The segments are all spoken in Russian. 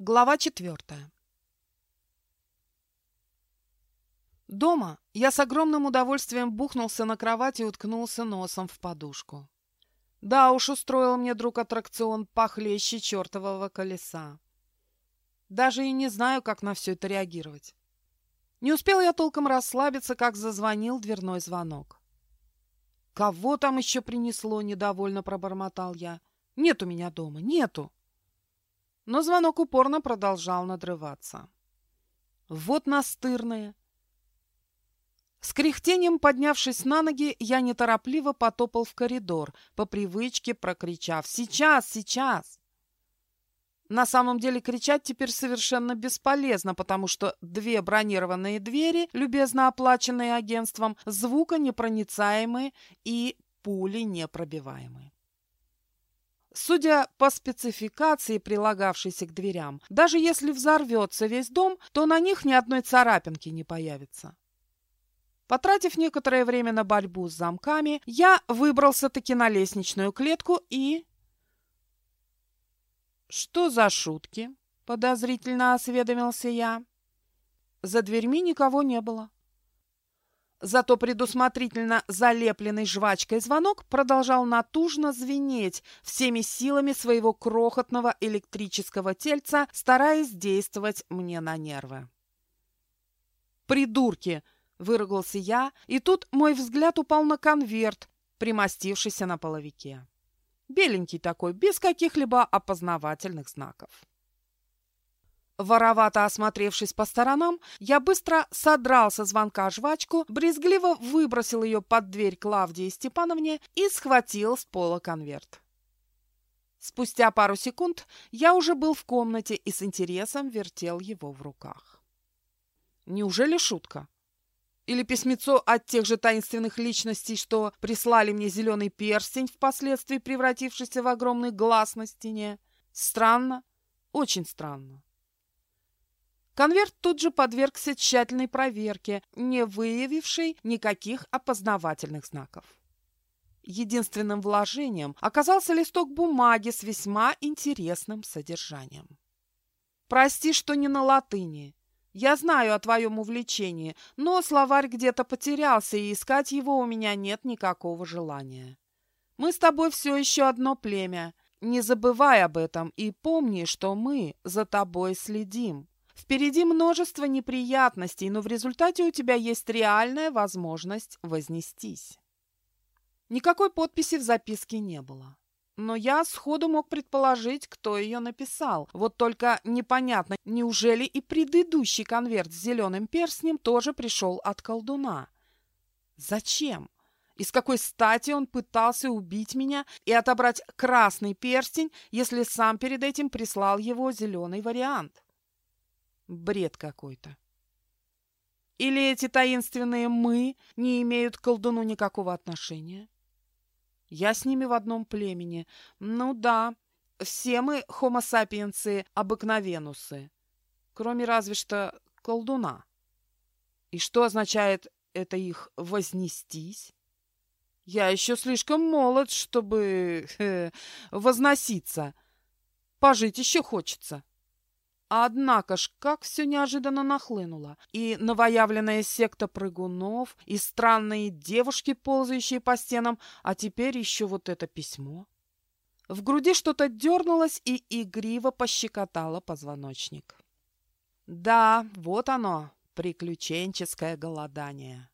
Глава четвертая. Дома я с огромным удовольствием бухнулся на кровать и уткнулся носом в подушку. Да уж, устроил мне друг аттракцион похлеще чертового колеса. Даже и не знаю, как на все это реагировать. Не успел я толком расслабиться, как зазвонил дверной звонок. «Кого там еще принесло?» — недовольно пробормотал я. «Нет у меня дома, нету!» Но звонок упорно продолжал надрываться. Вот настырные! С кряхтением поднявшись на ноги, я неторопливо потопал в коридор, по привычке прокричав «Сейчас! Сейчас!». На самом деле кричать теперь совершенно бесполезно, потому что две бронированные двери, любезно оплаченные агентством, звуконепроницаемые и пули непробиваемые. Судя по спецификации, прилагавшейся к дверям, даже если взорвется весь дом, то на них ни одной царапинки не появится. Потратив некоторое время на борьбу с замками, я выбрался-таки на лестничную клетку и... «Что за шутки?» — подозрительно осведомился я. За дверьми никого не было. Зато предусмотрительно залепленный жвачкой звонок продолжал натужно звенеть всеми силами своего крохотного электрического тельца, стараясь действовать мне на нервы. «Придурки!» — выругался я, и тут мой взгляд упал на конверт, примостившийся на половике. Беленький такой, без каких-либо опознавательных знаков. Воровато осмотревшись по сторонам, я быстро содрал со звонка жвачку, брезгливо выбросил ее под дверь Клавдии Степановне и схватил с пола конверт. Спустя пару секунд я уже был в комнате и с интересом вертел его в руках. Неужели шутка? Или письмецо от тех же таинственных личностей, что прислали мне зеленый перстень, впоследствии превратившийся в огромный глаз на стене? Странно, очень странно. Конверт тут же подвергся тщательной проверке, не выявившей никаких опознавательных знаков. Единственным вложением оказался листок бумаги с весьма интересным содержанием. «Прости, что не на латыни. Я знаю о твоем увлечении, но словарь где-то потерялся, и искать его у меня нет никакого желания. Мы с тобой все еще одно племя. Не забывай об этом и помни, что мы за тобой следим. Впереди множество неприятностей, но в результате у тебя есть реальная возможность вознестись. Никакой подписи в записке не было. Но я сходу мог предположить, кто ее написал. Вот только непонятно, неужели и предыдущий конверт с зеленым перстнем тоже пришел от колдуна? Зачем? И с какой стати он пытался убить меня и отобрать красный перстень, если сам перед этим прислал его зеленый вариант? Бред какой-то. Или эти таинственные «мы» не имеют к колдуну никакого отношения? Я с ними в одном племени. Ну да, все мы хомо-сапиенсы обыкновенусы, кроме разве что колдуна. И что означает это их «вознестись»? Я еще слишком молод, чтобы э, возноситься. Пожить еще хочется. Однако ж, как все неожиданно нахлынуло. И новоявленная секта прыгунов, и странные девушки, ползающие по стенам, а теперь еще вот это письмо. В груди что-то дернулось и игриво пощекотало позвоночник. Да, вот оно, приключенческое голодание.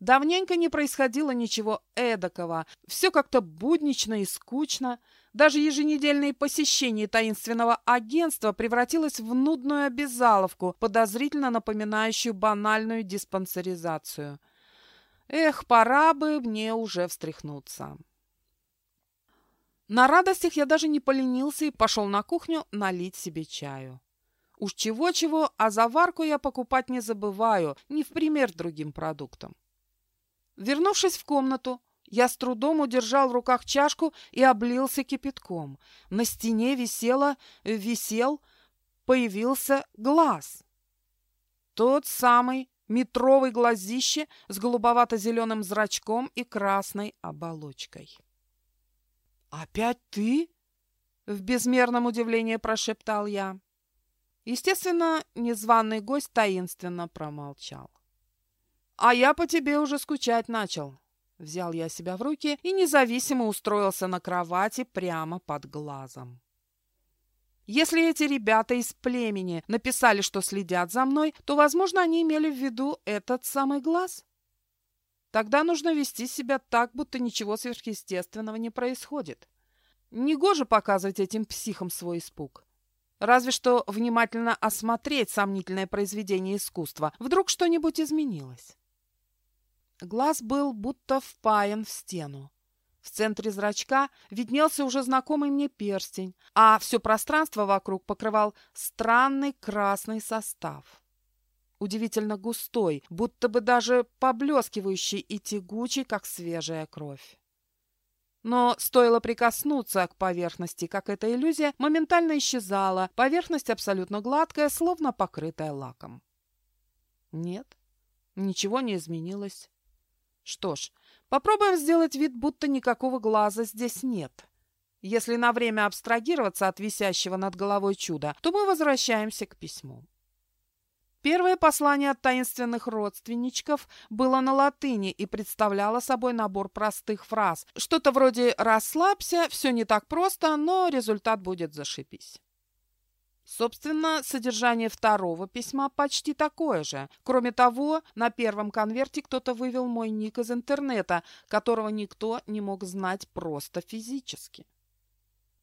Давненько не происходило ничего эдакого, все как-то буднично и скучно, даже еженедельные посещения таинственного агентства превратилось в нудную обязаловку, подозрительно напоминающую банальную диспансеризацию. Эх, пора бы мне уже встряхнуться. На радостях я даже не поленился и пошел на кухню налить себе чаю. Уж чего-чего, а заварку я покупать не забываю, не в пример другим продуктам. Вернувшись в комнату, я с трудом удержал в руках чашку и облился кипятком. На стене висело, висел, появился глаз. Тот самый метровый глазище с голубовато-зеленым зрачком и красной оболочкой. «Опять ты?» — в безмерном удивлении прошептал я. Естественно, незваный гость таинственно промолчал. «А я по тебе уже скучать начал», Взял я себя в руки и независимо устроился на кровати прямо под глазом. Если эти ребята из племени написали, что следят за мной, то, возможно, они имели в виду этот самый глаз. Тогда нужно вести себя так, будто ничего сверхъестественного не происходит. Негоже показывать этим психам свой испуг. Разве что внимательно осмотреть сомнительное произведение искусства. Вдруг что-нибудь изменилось. Глаз был будто впаян в стену. В центре зрачка виднелся уже знакомый мне перстень, а все пространство вокруг покрывал странный красный состав. Удивительно густой, будто бы даже поблескивающий и тягучий, как свежая кровь. Но стоило прикоснуться к поверхности, как эта иллюзия моментально исчезала, поверхность абсолютно гладкая, словно покрытая лаком. Нет, ничего не изменилось. Что ж, попробуем сделать вид, будто никакого глаза здесь нет. Если на время абстрагироваться от висящего над головой чуда, то мы возвращаемся к письму. Первое послание от таинственных родственничков было на латыни и представляло собой набор простых фраз. Что-то вроде «расслабься», «все не так просто, но результат будет зашибись». Собственно, содержание второго письма почти такое же. Кроме того, на первом конверте кто-то вывел мой ник из интернета, которого никто не мог знать просто физически.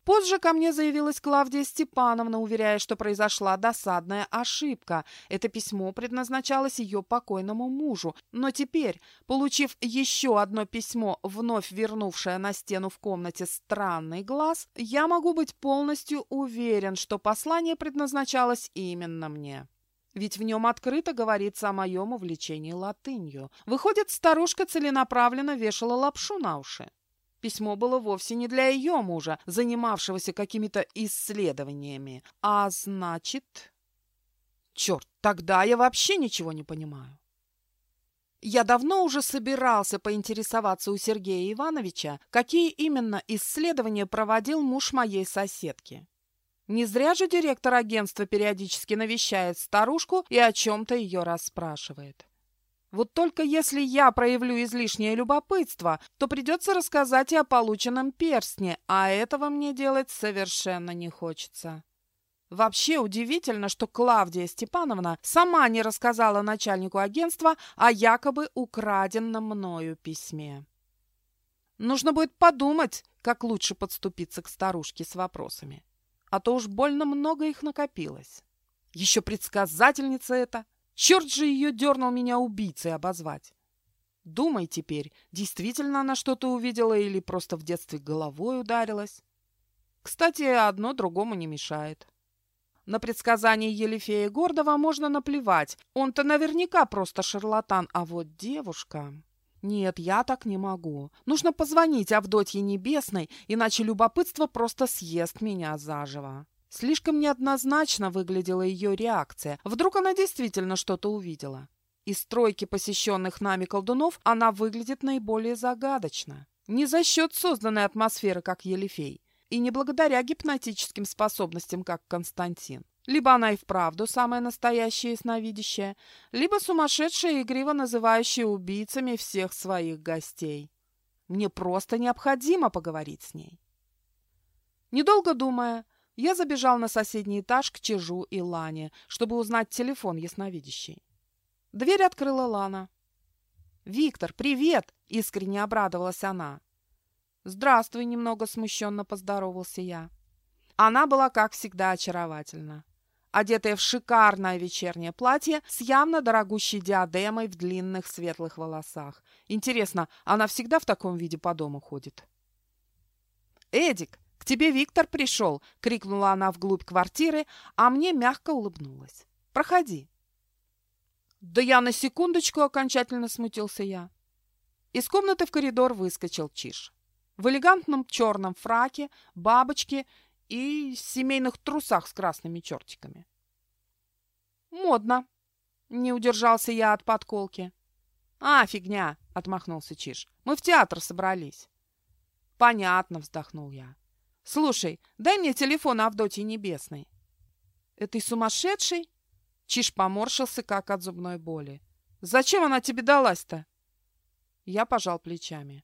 Позже ко мне заявилась Клавдия Степановна, уверяя, что произошла досадная ошибка. Это письмо предназначалось ее покойному мужу. Но теперь, получив еще одно письмо, вновь вернувшее на стену в комнате странный глаз, я могу быть полностью уверен, что послание предназначалось именно мне. Ведь в нем открыто говорится о моем увлечении латынью. Выходит, старушка целенаправленно вешала лапшу на уши. Письмо было вовсе не для ее мужа, занимавшегося какими-то исследованиями. А значит... Черт, тогда я вообще ничего не понимаю. Я давно уже собирался поинтересоваться у Сергея Ивановича, какие именно исследования проводил муж моей соседки. Не зря же директор агентства периодически навещает старушку и о чем-то ее расспрашивает. Вот только если я проявлю излишнее любопытство, то придется рассказать и о полученном перстне, а этого мне делать совершенно не хочется. Вообще удивительно, что Клавдия Степановна сама не рассказала начальнику агентства о якобы украденном мною письме. Нужно будет подумать, как лучше подступиться к старушке с вопросами. А то уж больно много их накопилось. Еще предсказательница эта – Черт же ее дернул меня убийцей обозвать. Думай теперь, действительно она что-то увидела или просто в детстве головой ударилась. Кстати, одно другому не мешает. На предсказание Елифея Гордова можно наплевать. Он-то наверняка просто шарлатан, а вот девушка... Нет, я так не могу. Нужно позвонить Авдотье Небесной, иначе любопытство просто съест меня заживо. Слишком неоднозначно выглядела ее реакция. Вдруг она действительно что-то увидела. Из стройки посещенных нами колдунов она выглядит наиболее загадочно. Не за счет созданной атмосферы, как Елифей, и не благодаря гипнотическим способностям, как Константин. Либо она и вправду самая настоящая ясновидящая, либо сумасшедшая, игриво называющая убийцами всех своих гостей. Мне просто необходимо поговорить с ней. Недолго думая, я забежал на соседний этаж к Чижу и Лане, чтобы узнать телефон ясновидящей. Дверь открыла Лана. «Виктор, привет!» — искренне обрадовалась она. «Здравствуй!» — немного смущенно поздоровался я. Она была, как всегда, очаровательна. Одетая в шикарное вечернее платье с явно дорогущей диадемой в длинных светлых волосах. Интересно, она всегда в таком виде по дому ходит? «Эдик, «К тебе Виктор пришел!» — крикнула она вглубь квартиры, а мне мягко улыбнулась. «Проходи!» «Да я на секундочку!» — окончательно смутился я. Из комнаты в коридор выскочил Чиш. В элегантном черном фраке, бабочке и семейных трусах с красными чертиками. «Модно!» — не удержался я от подколки. «А, фигня!» — отмахнулся Чиш. «Мы в театр собрались». «Понятно», — вздохнул я. «Слушай, дай мне телефон Авдотьи Небесной». Этой сумасшедшей? Чиж поморщился, как от зубной боли. Зачем она тебе далась-то? Я пожал плечами.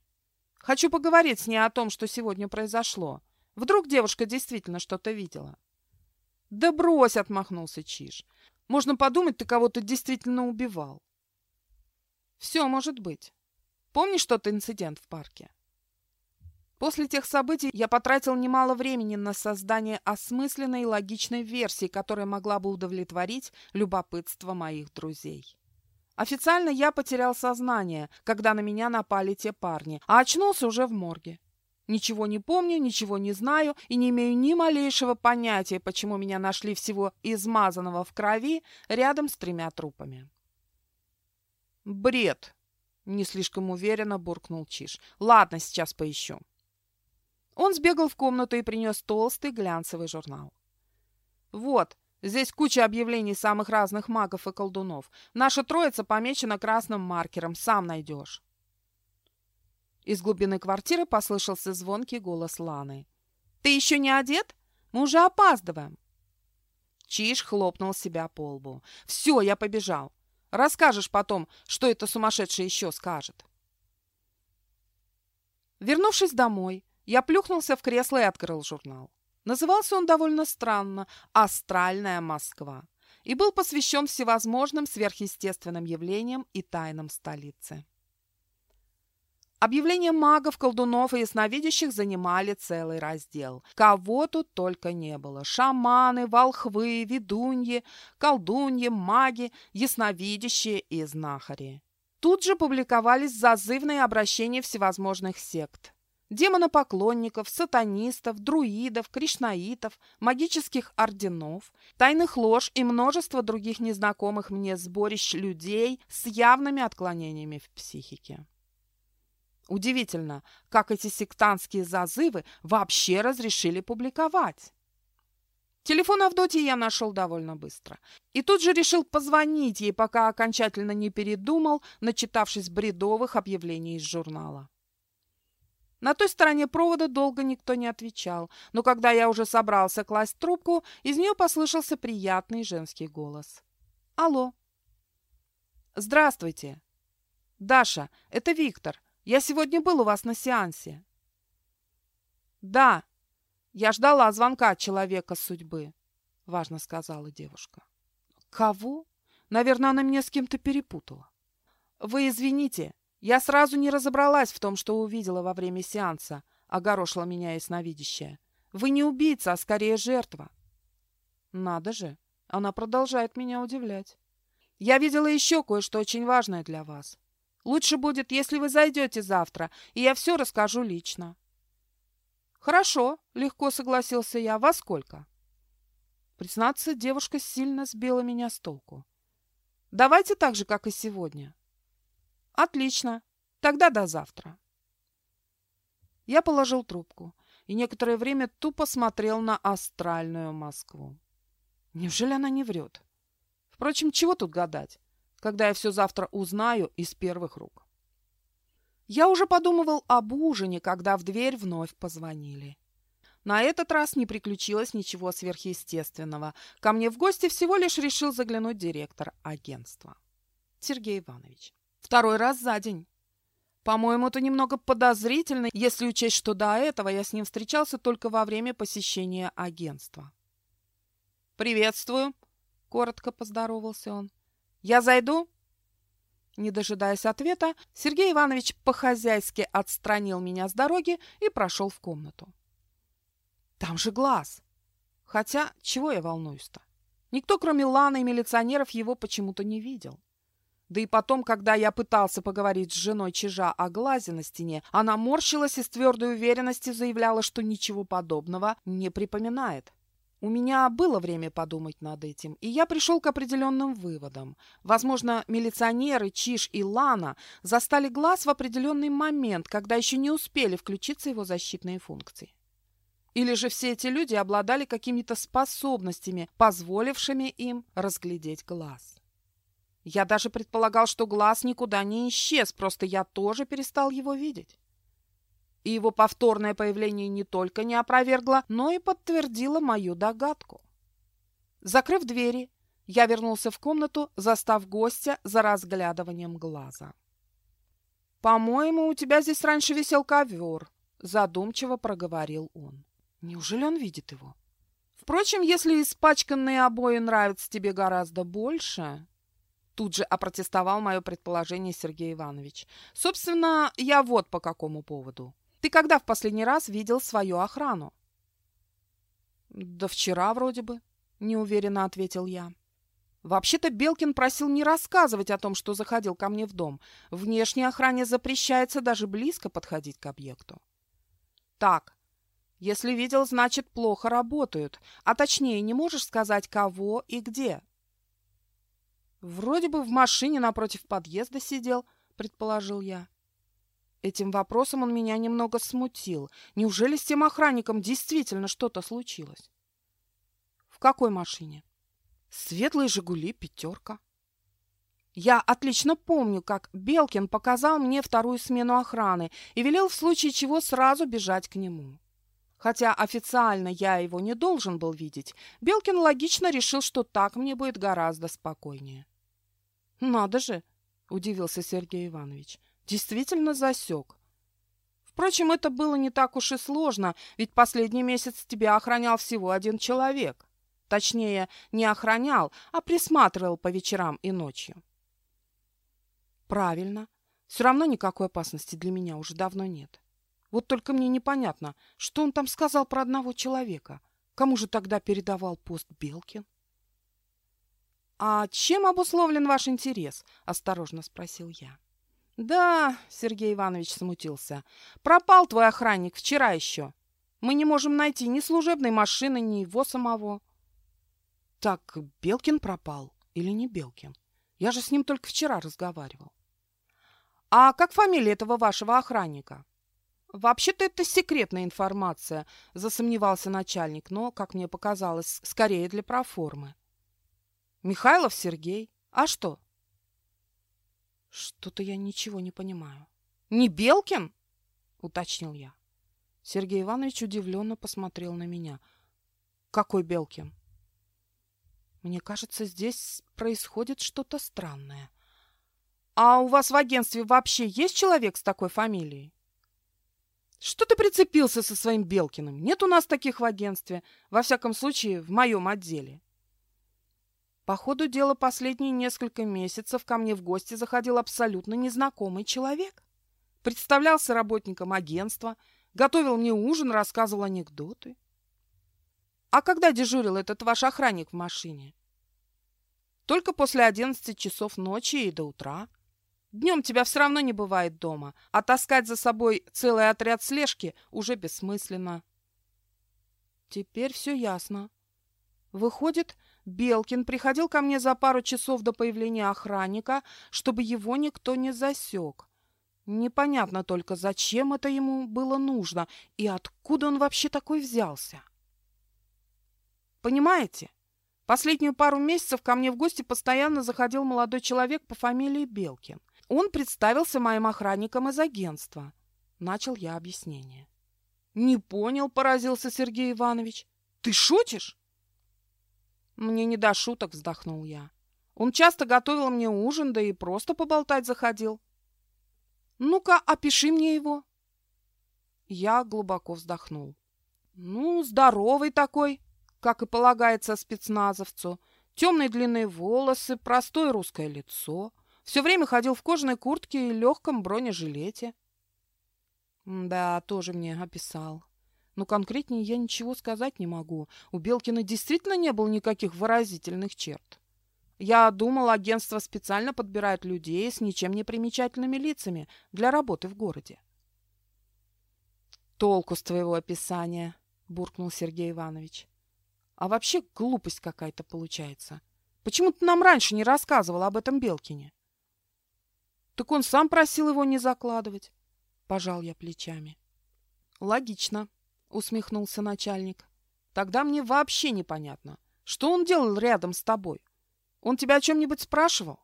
Хочу поговорить с ней о том, что сегодня произошло. Вдруг девушка действительно что-то видела. Да брось, отмахнулся Чиж. Можно подумать, ты кого-то действительно убивал. Все может быть. Помнишь тот инцидент в парке? После тех событий я потратил немало времени на создание осмысленной и логичной версии, которая могла бы удовлетворить любопытство моих друзей. Официально я потерял сознание, когда на меня напали те парни, а очнулся уже в морге. Ничего не помню, ничего не знаю и не имею ни малейшего понятия, почему меня нашли всего измазанного в крови рядом с тремя трупами. «Бред!» — не слишком уверенно буркнул Чиш. «Ладно, сейчас поищу». Он сбегал в комнату и принес толстый глянцевый журнал. «Вот, здесь куча объявлений самых разных магов и колдунов. Наша троица помечена красным маркером, сам найдешь». Из глубины квартиры послышался звонкий голос Ланы. «Ты еще не одет? Мы уже опаздываем!» Чиж хлопнул себя по лбу. «Все, я побежал. Расскажешь потом, что это сумасшедший еще скажет». Вернувшись домой, я плюхнулся в кресло и открыл журнал. Назывался он довольно странно «Астральная Москва» и был посвящен всевозможным сверхъестественным явлениям и тайнам столицы. Объявления магов, колдунов и ясновидящих занимали целый раздел. Кого тут только не было. Шаманы, волхвы, ведуньи, колдуньи, маги, ясновидящие и знахари. Тут же публиковались зазывные обращения всевозможных сект демонопоклонников, сатанистов, друидов, кришнаитов, магических орденов, тайных лож и множество других незнакомых мне сборищ людей с явными отклонениями в психике. Удивительно, как эти сектантские зазывы вообще разрешили публиковать. Телефон Авдотьи я нашел довольно быстро. И тут же решил позвонить ей, пока окончательно не передумал, начитавшись бредовых объявлений из журнала. На той стороне провода долго никто не отвечал, но когда я уже собрался класть трубку, из нее послышался приятный женский голос. «Алло». «Здравствуйте». «Даша, это Виктор. Я сегодня был у вас на сеансе». «Да, я ждала звонка человека судьбы», — важно сказала девушка. «Кого? Наверное, она меня с кем-то перепутала». «Вы извините, я сразу не разобралась в том, что увидела во время сеанса, огорошила меня ясновидящая. Вы не убийца, а скорее жертва. Надо же, она продолжает меня удивлять. Я видела еще кое-что очень важное для вас. Лучше будет, если вы зайдете завтра, и я все расскажу лично. Хорошо, легко согласился я. Во сколько? Признаться, девушка сильно сбила меня с толку. Давайте так же, как и сегодня. Отлично. Тогда до завтра. Я положил трубку и некоторое время тупо смотрел на астральную Москву. Неужели она не врет? Впрочем, чего тут гадать, когда я все завтра узнаю из первых рук? Я уже подумывал об ужине, когда в дверь вновь позвонили. На этот раз не приключилось ничего сверхъестественного. Ко мне в гости всего лишь решил заглянуть директор агентства. Сергей Иванович. Второй раз за день. По-моему, это немного подозрительно, если учесть, что до этого я с ним встречался только во время посещения агентства. «Приветствую», — коротко поздоровался он. «Я зайду?» Не дожидаясь ответа, Сергей Иванович по-хозяйски отстранил меня с дороги и прошел в комнату. «Там же глаз!» Хотя, чего я волнуюсь-то? Никто, кроме Ланы и милиционеров, его почему-то не видел. Да и потом, когда я пытался поговорить с женой Чижа о глазе на стене, она морщилась и с твердой уверенностью заявляла, что ничего подобного не припоминает. У меня было время подумать над этим, и я пришел к определенным выводам. Возможно, милиционеры Чиж и Лана застали глаз в определенный момент, когда еще не успели включиться его защитные функции. Или же все эти люди обладали какими-то способностями, позволившими им разглядеть глаз. Я даже предполагал, что глаз никуда не исчез, просто я тоже перестал его видеть. И его повторное появление не только не опровергло, но и подтвердило мою догадку. Закрыв двери, я вернулся в комнату, застав гостя за разглядыванием глаза. «По-моему, у тебя здесь раньше висел ковер», — задумчиво проговорил он. «Неужели он видит его?» «Впрочем, если испачканные обои нравятся тебе гораздо больше...» Тут же опротестовал мое предположение Сергей Иванович. «Собственно, я вот по какому поводу. Ты когда в последний раз видел свою охрану?» «Да вчера вроде бы», — неуверенно ответил я. Вообще-то Белкин просил не рассказывать о том, что заходил ко мне в дом. Внешней охране запрещается даже близко подходить к объекту. Так, если видел, значит, плохо работают. А точнее, не можешь сказать, кого и где. Вроде бы в машине напротив подъезда сидел, предположил я. Этим вопросом он меня немного смутил. Неужели с тем охранником действительно что-то случилось? В какой машине? Светлые «Жигули», пятерка. Я отлично помню, как Белкин показал мне вторую смену охраны и велел в случае чего сразу бежать к нему. Хотя официально я его не должен был видеть, Белкин логично решил, что так мне будет гораздо спокойнее. «Надо же!» – удивился Сергей Иванович. «Действительно засек. Впрочем, это было не так уж и сложно, ведь последний месяц тебя охранял всего один человек». Точнее, не охранял, а присматривал по вечерам и ночью. Правильно. Все равно никакой опасности для меня уже давно нет. Вот только мне непонятно, что он там сказал про одного человека. Кому же тогда передавал пост Белкин? «А чем обусловлен ваш интерес?» – осторожно спросил я. «Да», – Сергей Иванович смутился, – «пропал твой охранник вчера еще. Мы не можем найти ни служебной машины, ни его самого». Так, Белкин пропал или не Белкин? Я же с ним только вчера разговаривал. А как фамилия этого вашего охранника? Вообще-то это секретная информация, засомневался начальник, но, как мне показалось, скорее для проформы. Михайлов Сергей. А что? Что-то я ничего не понимаю. Не Белкин? уточнил я. Сергей Иванович удивленно посмотрел на меня. Какой Белкин? Мне кажется, здесь происходит что-то странное. А у вас в агентстве вообще есть человек с такой фамилией? Что ты прицепился со своим Белкиным? Нет у нас таких в агентстве, во всяком случае, в моем отделе. По ходу дела последние несколько месяцев ко мне в гости заходил абсолютно незнакомый человек. Представлялся работником агентства, готовил мне ужин, рассказывал анекдоты. А когда дежурил этот ваш охранник в машине? Только после одиннадцати часов ночи и до утра. Днем тебя все равно не бывает дома, а таскать за собой целый отряд слежки уже бессмысленно. Теперь все ясно. Выходит, Белкин приходил ко мне за пару часов до появления охранника, чтобы его никто не засек. Непонятно только, зачем это ему было нужно и откуда он вообще такой взялся. Понимаете? Последнюю пару месяцев ко мне в гости постоянно заходил молодой человек по фамилии Белкин. Он представился моим охранником из агентства. Начал я объяснение. «Не понял», — поразился Сергей Иванович. «Ты шутишь?» «Мне не до шуток», — вздохнул я. «Он часто готовил мне ужин, да и просто поболтать заходил». «Ну-ка, опиши мне его». Я глубоко вздохнул. «Ну, здоровый такой, как и полагается спецназовцу. Темные длинные волосы, простое русское лицо. Все время ходил в кожаной куртке и легком бронежилете. Да, тоже мне описал. Но конкретнее я ничего сказать не могу. У Белкина действительно не было никаких выразительных черт. Я думал, агентство специально подбирает людей с ничем не примечательными лицами для работы в городе. «Толку с твоего описания», — буркнул Сергей Иванович. А вообще глупость какая-то получается. Почему ты нам раньше не рассказывал об этом Белкине? Так он сам просил его не закладывать. Пожал я плечами. Логично, усмехнулся начальник. Тогда мне вообще непонятно, что он делал рядом с тобой. Он тебя о чем-нибудь спрашивал?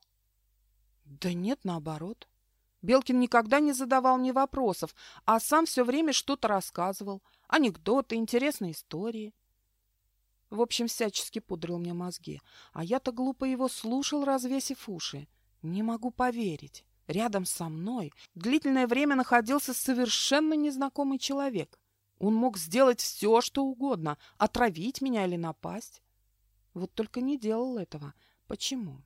Да нет, наоборот. Белкин никогда не задавал мне вопросов, а сам все время что-то рассказывал. Анекдоты, интересные истории. В общем, всячески пудрил мне мозги. А я-то глупо его слушал, развесив уши. Не могу поверить. Рядом со мной длительное время находился совершенно незнакомый человек. Он мог сделать все, что угодно, отравить меня или напасть. Вот только не делал этого. Почему?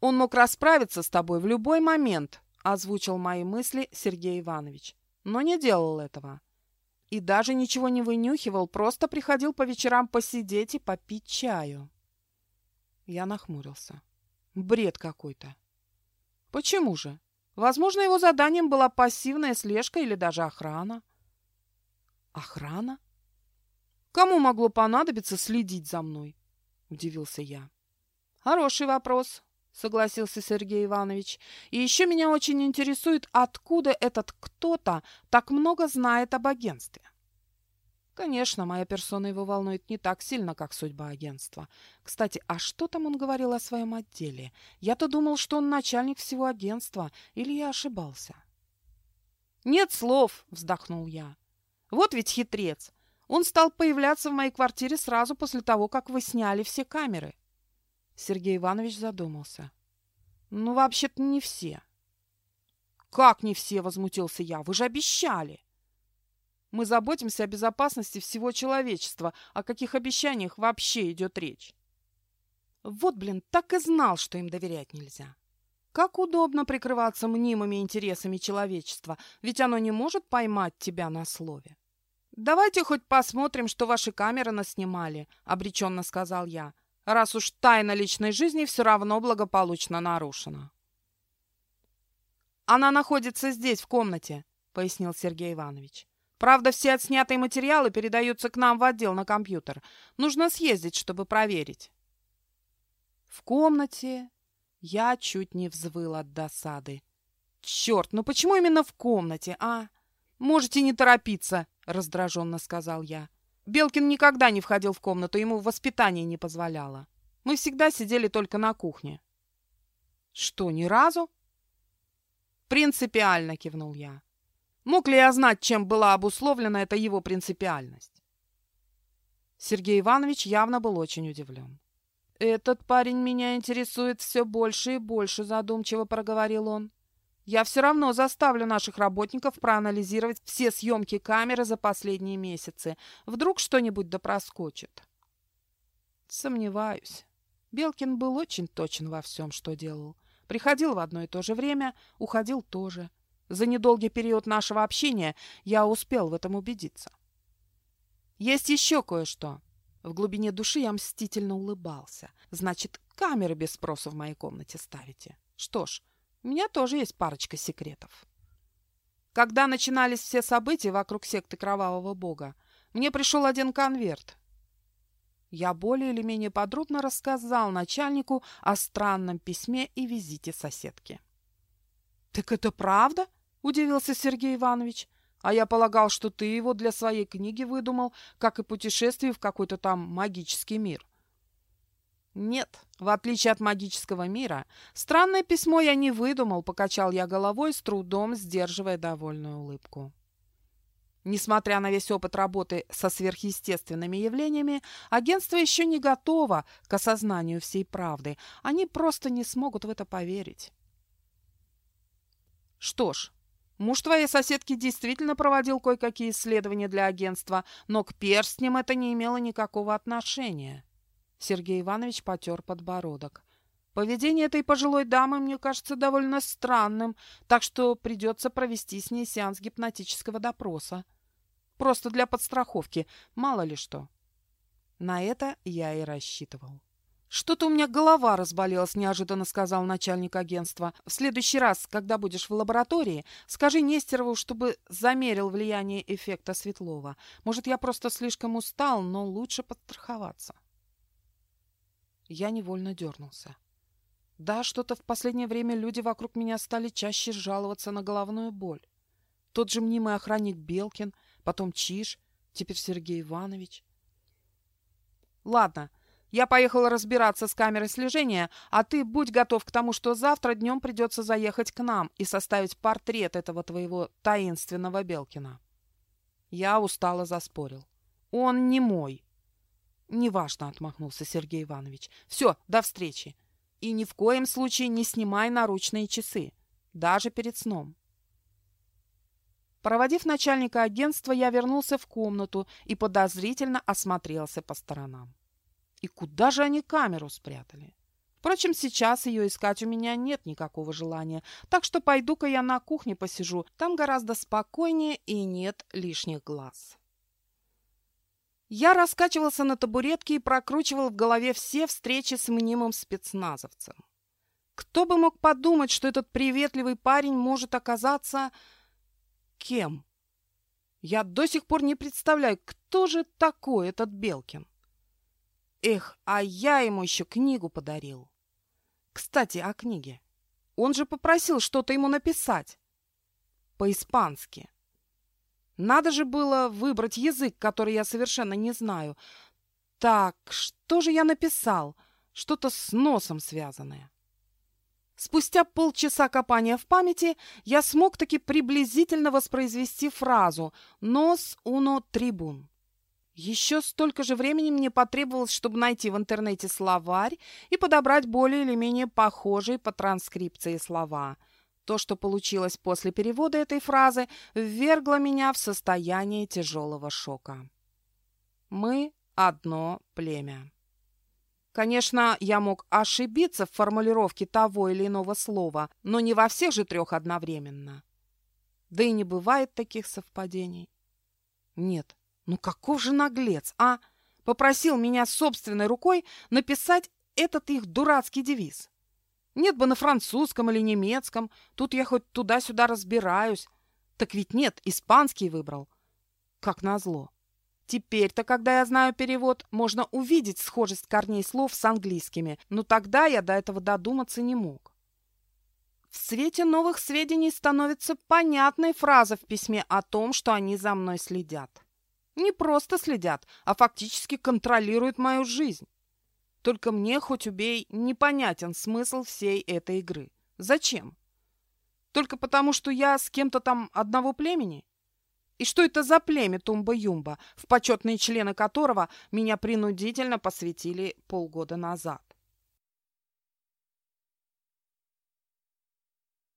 Он мог расправиться с тобой в любой момент, озвучил мои мысли Сергей Иванович, но не делал этого. И даже ничего не вынюхивал, просто приходил по вечерам посидеть и попить чаю. Я нахмурился. Бред какой-то. Почему же? Возможно, его заданием была пассивная слежка или даже охрана. Охрана? Кому могло понадобиться следить за мной? Удивился я. Хороший вопрос, согласился Сергей Иванович. И еще меня очень интересует, откуда этот кто-то так много знает об агентстве. Конечно, моя персона его волнует не так сильно, как судьба агентства. Кстати, а что там он говорил о своем отделе? Я-то думал, что он начальник всего агентства, или я ошибался? «Нет слов!» — вздохнул я. «Вот ведь хитрец! Он стал появляться в моей квартире сразу после того, как вы сняли все камеры». Сергей Иванович задумался. «Ну, вообще-то не все». «Как не все?» — возмутился я. «Вы же обещали!» Мы заботимся о безопасности всего человечества. О каких обещаниях вообще идет речь? Вот, блин, так и знал, что им доверять нельзя. Как удобно прикрываться мнимыми интересами человечества, ведь оно не может поймать тебя на слове. «Давайте хоть посмотрим, что ваши камеры наснимали», — обреченно сказал я, раз уж тайна личной жизни все равно благополучно нарушена. «Она находится здесь, в комнате», — пояснил Сергей Иванович. Правда, все отснятые материалы передаются к нам в отдел на компьютер. Нужно съездить, чтобы проверить. В комнате я чуть не взвыл от досады. Черт, ну почему именно в комнате, а? Можете не торопиться, раздраженно сказал я. Белкин никогда не входил в комнату, ему воспитание не позволяло. Мы всегда сидели только на кухне. Что, ни разу? Принципиально кивнул я. Мог ли я знать, чем была обусловлена эта его принципиальность? Сергей Иванович явно был очень удивлен. «Этот парень меня интересует все больше и больше», — задумчиво проговорил он. «Я все равно заставлю наших работников проанализировать все съемки камеры за последние месяцы. Вдруг что-нибудь да проскочит». Сомневаюсь. Белкин был очень точен во всем, что делал. Приходил в одно и то же время, уходил тоже. За недолгий период нашего общения я успел в этом убедиться. Есть еще кое-что. В глубине души я мстительно улыбался. Значит, камеры без спроса в моей комнате ставите. Что ж, у меня тоже есть парочка секретов. Когда начинались все события вокруг секты Кровавого Бога, мне пришел один конверт. Я более или менее подробно рассказал начальнику о странном письме и визите соседки. «Так это правда?» — удивился Сергей Иванович. «А я полагал, что ты его для своей книги выдумал, как и путешествие в какой-то там магический мир». «Нет, в отличие от магического мира, странное письмо я не выдумал», — покачал я головой, с трудом сдерживая довольную улыбку. Несмотря на весь опыт работы со сверхъестественными явлениями, агентство еще не готово к осознанию всей правды. Они просто не смогут в это поверить. Что ж, Муж твоей соседки действительно проводил кое-какие исследования для агентства, но к перстням это не имело никакого отношения. Сергей Иванович потер подбородок. Поведение этой пожилой дамы мне кажется довольно странным, так что придется провести с ней сеанс гипнотического допроса. Просто для подстраховки, мало ли что. На это я и рассчитывал. «Что-то у меня голова разболелась», — неожиданно сказал начальник агентства. «В следующий раз, когда будешь в лаборатории, скажи Нестерову, чтобы замерил влияние эффекта Светлова. Может, я просто слишком устал, но лучше подстраховаться». Я невольно дернулся. Да, что-то в последнее время люди вокруг меня стали чаще жаловаться на головную боль. Тот же мнимый охранник Белкин, потом Чиж, теперь Сергей Иванович. «Ладно». Я поехала разбираться с камерой слежения, а ты будь готов к тому, что завтра днем придется заехать к нам и составить портрет этого твоего таинственного Белкина. Я устало заспорил. Он не мой. «Неважно», — отмахнулся Сергей Иванович. «Все, до встречи. И ни в коем случае не снимай наручные часы, даже перед сном». Проводив начальника агентства, я вернулся в комнату и подозрительно осмотрелся по сторонам. И куда же они камеру спрятали? Впрочем, сейчас ее искать у меня нет никакого желания, так что пойду-ка я на кухне посижу, там гораздо спокойнее и нет лишних глаз. Я раскачивался на табуретке и прокручивал в голове все встречи с мнимым спецназовцем. Кто бы мог подумать, что этот приветливый парень может оказаться... кем? Я до сих пор не представляю, кто же такой этот Белкин. Эх, а я ему еще книгу подарил. Кстати, о книге. Он же попросил что-то ему написать. По-испански. Надо же было выбрать язык, который я совершенно не знаю. Так, что же я написал? Что-то с носом связанное. Спустя полчаса копания в памяти я смог таки приблизительно воспроизвести фразу «нос уно трибун». Еще столько же времени мне потребовалось, чтобы найти в интернете словарь и подобрать более или менее похожие по транскрипции слова – то, что получилось после перевода этой фразы, ввергло меня в состояние тяжелого шока. Мы одно племя. Конечно, я мог ошибиться в формулировке того или иного слова, но не во всех же трех одновременно. Да и не бывает таких совпадений. Нет, ну каков же наглец, а? Попросил меня собственной рукой написать этот их дурацкий девиз. Нет бы на французском или немецком, тут я хоть туда-сюда разбираюсь. Так ведь нет, испанский выбрал. Как назло. Теперь-то, когда я знаю перевод, можно увидеть схожесть корней слов с английскими, но тогда я до этого додуматься не мог. В свете новых сведений становится понятной фраза в письме о том, что они за мной следят. Не просто следят, а фактически контролируют мою жизнь. Только мне, хоть убей, непонятен смысл всей этой игры. Зачем? Только потому, что я с кем-то там одного племени? И что это за племя Тумба-Юмба, в почетные члены которого меня принудительно посвятили полгода назад?